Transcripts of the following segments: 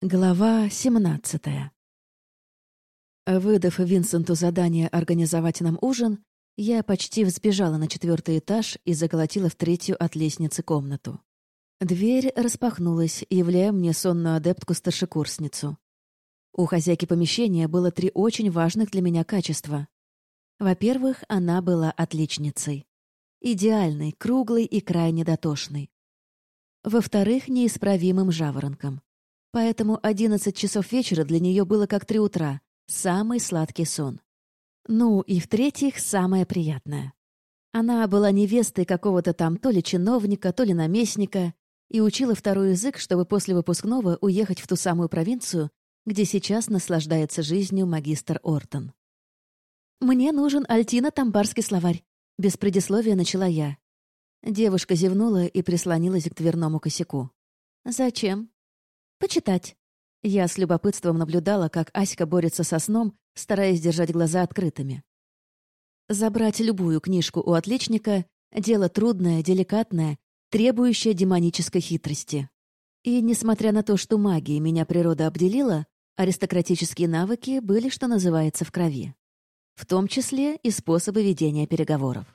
Глава 17 Выдав Винсенту задание организовать нам ужин, я почти взбежала на четвертый этаж и заколотила в третью от лестницы комнату. Дверь распахнулась, являя мне сонную адептку-старшекурсницу. У хозяйки помещения было три очень важных для меня качества. Во-первых, она была отличницей. Идеальной, круглой и крайне дотошной. Во-вторых, неисправимым жаворонком. Поэтому одиннадцать часов вечера для нее было как три утра, самый сладкий сон. Ну и в-третьих, самое приятное. Она была невестой какого-то там то ли чиновника, то ли наместника, и учила второй язык, чтобы после выпускного уехать в ту самую провинцию, где сейчас наслаждается жизнью магистр Ортон. «Мне нужен Альтина-Тамбарский словарь», — без предисловия начала я. Девушка зевнула и прислонилась к дверному косяку. «Зачем?» «Почитать». Я с любопытством наблюдала, как Аська борется со сном, стараясь держать глаза открытыми. Забрать любую книжку у отличника — дело трудное, деликатное, требующее демонической хитрости. И, несмотря на то, что магией меня природа обделила, аристократические навыки были, что называется, в крови. В том числе и способы ведения переговоров.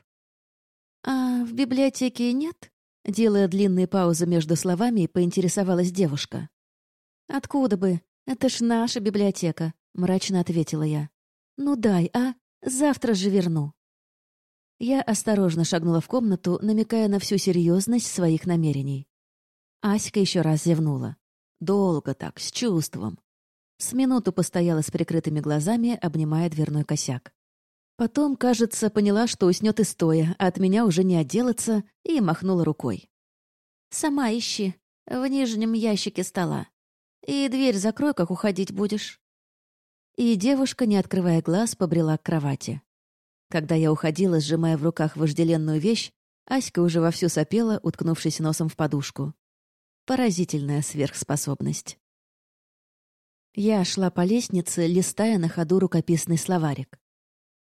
«А в библиотеке нет?» Делая длинные паузы между словами, поинтересовалась девушка. «Откуда бы? Это ж наша библиотека», — мрачно ответила я. «Ну дай, а? Завтра же верну». Я осторожно шагнула в комнату, намекая на всю серьезность своих намерений. Аська еще раз зевнула. Долго так, с чувством. С минуту постояла с прикрытыми глазами, обнимая дверной косяк. Потом, кажется, поняла, что уснет и стоя, а от меня уже не отделаться, и махнула рукой. «Сама ищи. В нижнем ящике стола. И дверь закрой, как уходить будешь». И девушка, не открывая глаз, побрела к кровати. Когда я уходила, сжимая в руках вожделенную вещь, Аська уже вовсю сопела, уткнувшись носом в подушку. Поразительная сверхспособность. Я шла по лестнице, листая на ходу рукописный словарик.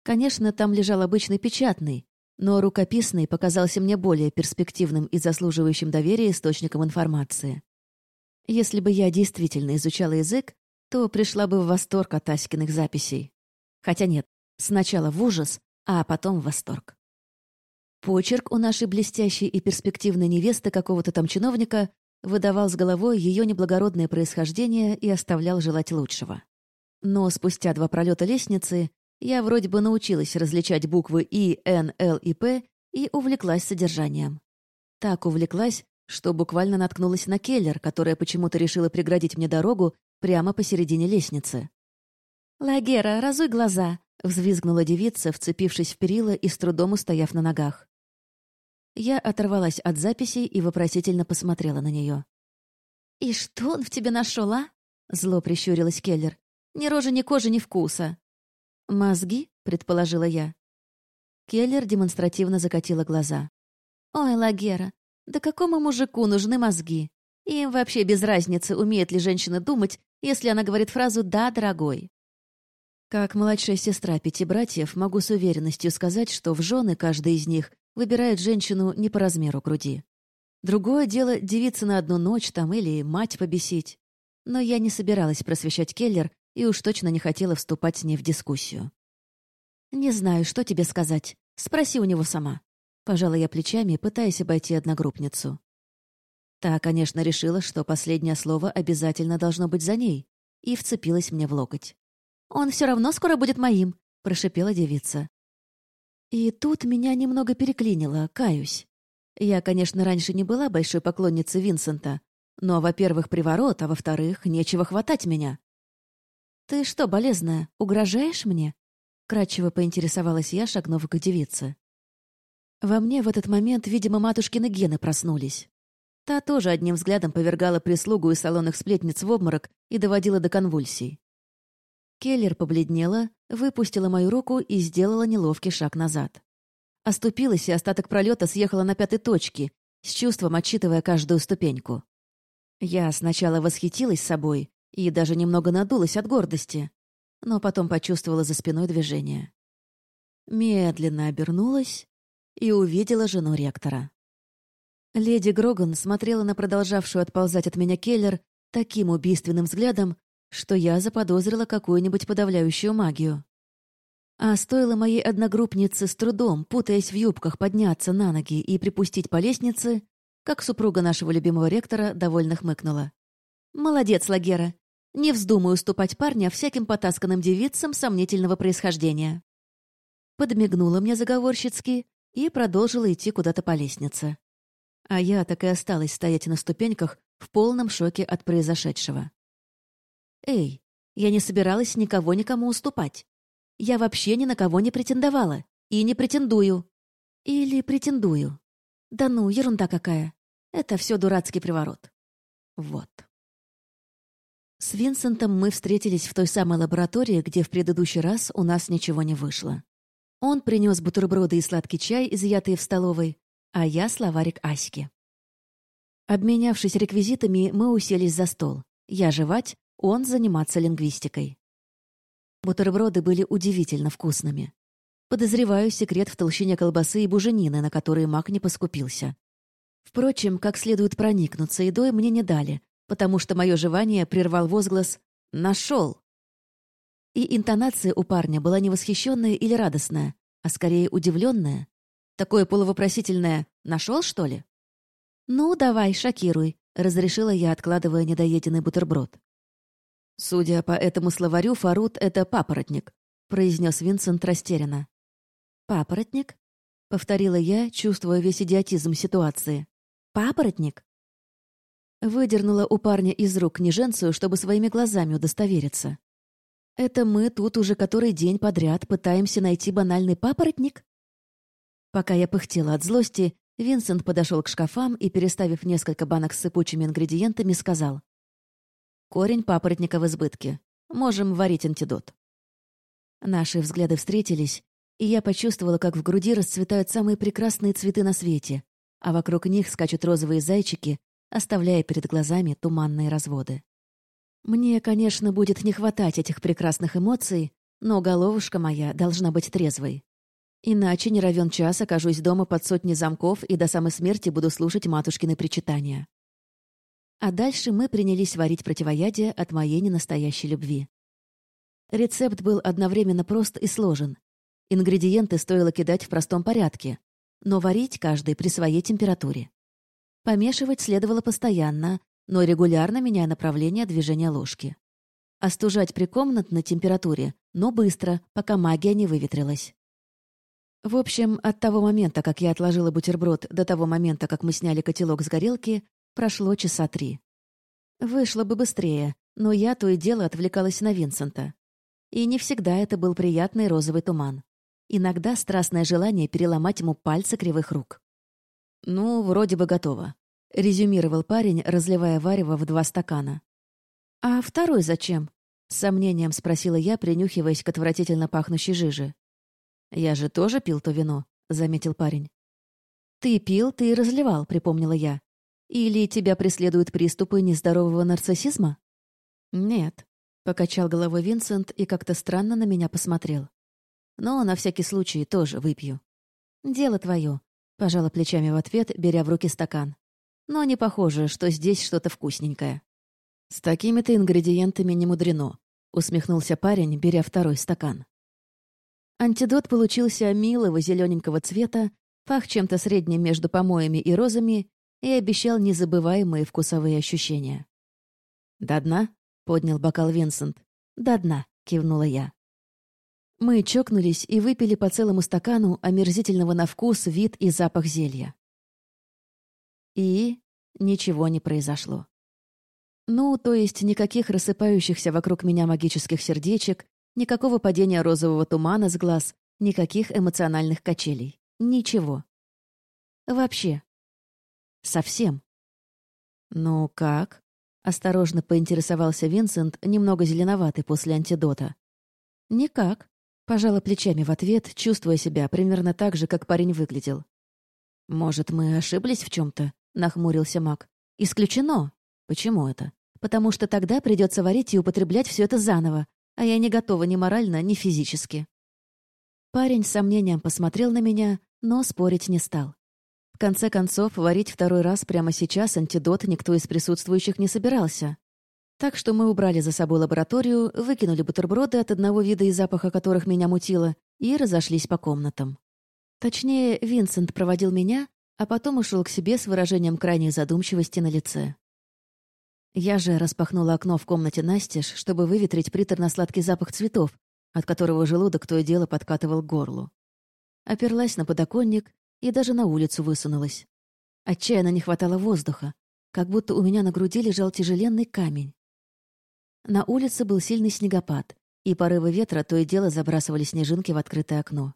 Конечно, там лежал обычный печатный, но рукописный показался мне более перспективным и заслуживающим доверия источником информации. Если бы я действительно изучала язык, то пришла бы в восторг от Аськиных записей. Хотя нет, сначала в ужас, а потом в восторг. Почерк у нашей блестящей и перспективной невесты какого-то там чиновника выдавал с головой ее неблагородное происхождение и оставлял желать лучшего. Но спустя два пролета лестницы я вроде бы научилась различать буквы И, Н, Л и П и увлеклась содержанием. Так увлеклась, что буквально наткнулась на Келлер, которая почему-то решила преградить мне дорогу прямо посередине лестницы. «Лагера, разуй глаза!» — взвизгнула девица, вцепившись в перила и с трудом устояв на ногах. Я оторвалась от записей и вопросительно посмотрела на нее. «И что он в тебе нашел, а?» — зло прищурилась Келлер. «Ни рожи, ни кожи, ни вкуса». «Мозги?» — предположила я. Келлер демонстративно закатила глаза. «Ой, Лагера, да какому мужику нужны мозги? Им вообще без разницы, умеет ли женщина думать, если она говорит фразу «да, дорогой». Как младшая сестра пяти братьев, могу с уверенностью сказать, что в жены каждый из них выбирает женщину не по размеру груди. Другое дело — девица на одну ночь там или мать побесить. Но я не собиралась просвещать Келлер и уж точно не хотела вступать с ней в дискуссию. «Не знаю, что тебе сказать. Спроси у него сама». Пожала я плечами, пытаясь обойти одногруппницу. Та, конечно, решила, что последнее слово обязательно должно быть за ней, и вцепилась мне в локоть. «Он все равно скоро будет моим», — прошипела девица. И тут меня немного переклинило, каюсь. Я, конечно, раньше не была большой поклонницей Винсента, но, во-первых, приворот, а во-вторых, нечего хватать меня. «Ты что, болезная, угрожаешь мне?» Кратчево поинтересовалась я, шагнув к девице. Во мне в этот момент, видимо, матушкины гены проснулись. Та тоже одним взглядом повергала прислугу и салонных сплетниц в обморок и доводила до конвульсий. Келлер побледнела, выпустила мою руку и сделала неловкий шаг назад. Оступилась и остаток пролета съехала на пятой точке, с чувством отчитывая каждую ступеньку. Я сначала восхитилась собой и даже немного надулась от гордости, но потом почувствовала за спиной движение. Медленно обернулась и увидела жену ректора. Леди Гроган смотрела на продолжавшую отползать от меня Келлер таким убийственным взглядом, что я заподозрила какую-нибудь подавляющую магию. А стоило моей одногруппнице с трудом, путаясь в юбках, подняться на ноги и припустить по лестнице, как супруга нашего любимого ректора довольно хмыкнула. «Молодец, Лагера. Не вздумай уступать парня всяким потасканным девицам сомнительного происхождения». Подмигнула мне заговорщицки и продолжила идти куда-то по лестнице. А я так и осталась стоять на ступеньках в полном шоке от произошедшего. «Эй, я не собиралась никого никому уступать. Я вообще ни на кого не претендовала. И не претендую. Или претендую. Да ну, ерунда какая. Это все дурацкий приворот. Вот. С Винсентом мы встретились в той самой лаборатории, где в предыдущий раз у нас ничего не вышло. Он принес бутерброды и сладкий чай, изъятые в столовой, а я — словарик Аськи. Обменявшись реквизитами, мы уселись за стол. Я жевать, он заниматься лингвистикой. Бутерброды были удивительно вкусными. Подозреваю секрет в толщине колбасы и буженины, на которые маг не поскупился. Впрочем, как следует проникнуться едой мне не дали, потому что мое жевание прервал возглас «Нашел!». И интонация у парня была не восхищенная или радостная, а скорее удивленная. Такое полувопросительное «Нашел, что ли?» «Ну, давай, шокируй», — разрешила я, откладывая недоеденный бутерброд. «Судя по этому словарю, Фарут — это папоротник», — произнес Винсент растерянно. «Папоротник?» — повторила я, чувствуя весь идиотизм ситуации. «Папоротник?» Выдернула у парня из рук княженцию, чтобы своими глазами удостовериться. «Это мы тут уже который день подряд пытаемся найти банальный папоротник?» Пока я пыхтела от злости, Винсент подошел к шкафам и, переставив несколько банок с сыпучими ингредиентами, сказал. «Корень папоротника в избытке. Можем варить антидот». Наши взгляды встретились, и я почувствовала, как в груди расцветают самые прекрасные цветы на свете, а вокруг них скачут розовые зайчики, оставляя перед глазами туманные разводы. Мне, конечно, будет не хватать этих прекрасных эмоций, но головушка моя должна быть трезвой. Иначе не равен час окажусь дома под сотни замков и до самой смерти буду слушать матушкины причитания. А дальше мы принялись варить противоядие от моей ненастоящей любви. Рецепт был одновременно прост и сложен. Ингредиенты стоило кидать в простом порядке, но варить каждый при своей температуре. Помешивать следовало постоянно, но регулярно меняя направление движения ложки. Остужать при комнатной температуре, но быстро, пока магия не выветрилась. В общем, от того момента, как я отложила бутерброд, до того момента, как мы сняли котелок с горелки, прошло часа три. Вышло бы быстрее, но я то и дело отвлекалась на Винсента. И не всегда это был приятный розовый туман. Иногда страстное желание переломать ему пальцы кривых рук. «Ну, вроде бы готово», — резюмировал парень, разливая варево в два стакана. «А второй зачем?» — с сомнением спросила я, принюхиваясь к отвратительно пахнущей жиже. «Я же тоже пил то вино», — заметил парень. «Ты пил, ты и разливал», — припомнила я. «Или тебя преследуют приступы нездорового нарциссизма?» «Нет», — покачал головой Винсент и как-то странно на меня посмотрел. «Но на всякий случай тоже выпью». «Дело твое», Пожала плечами в ответ, беря в руки стакан. Но не похоже, что здесь что-то вкусненькое. «С такими-то ингредиентами не мудрено», — усмехнулся парень, беря второй стакан. Антидот получился милого зелененького цвета, пах чем-то средним между помоями и розами и обещал незабываемые вкусовые ощущения. «До дна?» — поднял бокал Винсент. «До дна», — кивнула я. Мы чокнулись и выпили по целому стакану омерзительного на вкус, вид и запах зелья. И ничего не произошло. Ну, то есть никаких рассыпающихся вокруг меня магических сердечек, никакого падения розового тумана с глаз, никаких эмоциональных качелей. Ничего. Вообще. Совсем. «Ну как?» — осторожно поинтересовался Винсент, немного зеленоватый после антидота. «Никак», Пожала плечами в ответ, чувствуя себя примерно так же, как парень выглядел. «Может, мы ошиблись в чем то нахмурился маг. «Исключено». «Почему это?» «Потому что тогда придется варить и употреблять все это заново, а я не готова ни морально, ни физически». Парень с сомнением посмотрел на меня, но спорить не стал. В конце концов, варить второй раз прямо сейчас антидот никто из присутствующих не собирался. Так что мы убрали за собой лабораторию, выкинули бутерброды от одного вида и запаха которых меня мутило, и разошлись по комнатам. Точнее, Винсент проводил меня, а потом ушел к себе с выражением крайней задумчивости на лице. Я же распахнула окно в комнате настежь, чтобы выветрить приторно-сладкий запах цветов, от которого желудок то и дело подкатывал к горлу. Оперлась на подоконник и даже на улицу высунулась. Отчаянно не хватало воздуха, как будто у меня на груди лежал тяжеленный камень. На улице был сильный снегопад, и порывы ветра то и дело забрасывали снежинки в открытое окно.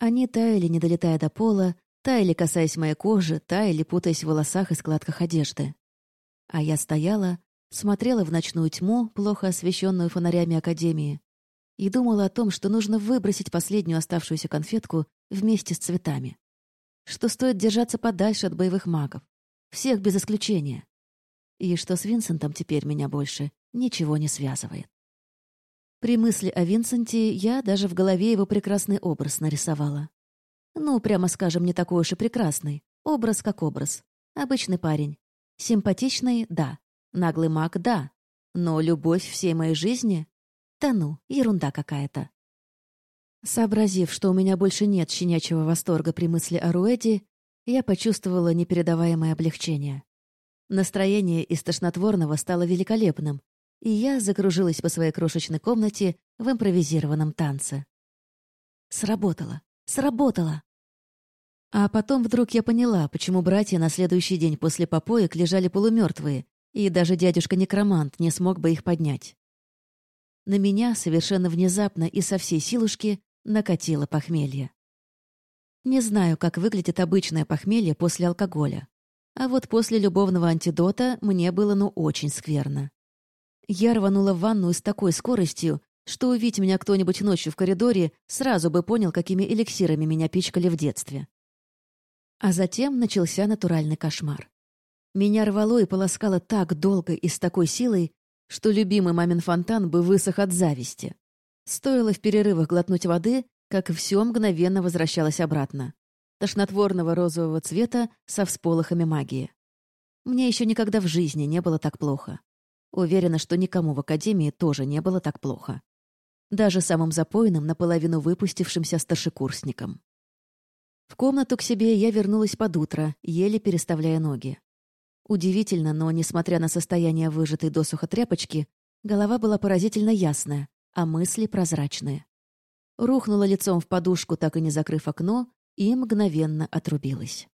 Они таяли, не долетая до пола, таяли, касаясь моей кожи, таяли, путаясь в волосах и складках одежды. А я стояла, смотрела в ночную тьму, плохо освещенную фонарями Академии, и думала о том, что нужно выбросить последнюю оставшуюся конфетку вместе с цветами. Что стоит держаться подальше от боевых магов. Всех без исключения. И что с Винсентом теперь меня больше ничего не связывает. При мысли о Винсенте я даже в голове его прекрасный образ нарисовала. Ну, прямо скажем, не такой уж и прекрасный. Образ как образ. Обычный парень. Симпатичный — да. Наглый маг — да. Но любовь всей моей жизни? Да ну, ерунда какая-то. Сообразив, что у меня больше нет щенячьего восторга при мысли о Руэде, я почувствовала непередаваемое облегчение. Настроение из тошнотворного стало великолепным, и я закружилась по своей крошечной комнате в импровизированном танце. Сработало! Сработало! А потом вдруг я поняла, почему братья на следующий день после попоек лежали полумертвые, и даже дядюшка-некромант не смог бы их поднять. На меня совершенно внезапно и со всей силушки накатило похмелье. Не знаю, как выглядит обычное похмелье после алкоголя. А вот после любовного антидота мне было ну очень скверно. Я рванула в ванную с такой скоростью, что увидеть меня кто-нибудь ночью в коридоре, сразу бы понял, какими эликсирами меня пичкали в детстве. А затем начался натуральный кошмар. Меня рвало и полоскало так долго и с такой силой, что любимый мамин фонтан бы высох от зависти. Стоило в перерывах глотнуть воды, как все мгновенно возвращалось обратно. Тошнотворного розового цвета со всполохами магии. Мне еще никогда в жизни не было так плохо. Уверена, что никому в академии тоже не было так плохо. Даже самым запойным, наполовину выпустившимся старшекурсникам. В комнату к себе я вернулась под утро, еле переставляя ноги. Удивительно, но, несмотря на состояние выжатой досуха тряпочки, голова была поразительно ясная, а мысли прозрачные. Рухнула лицом в подушку, так и не закрыв окно, и мгновенно отрубилась.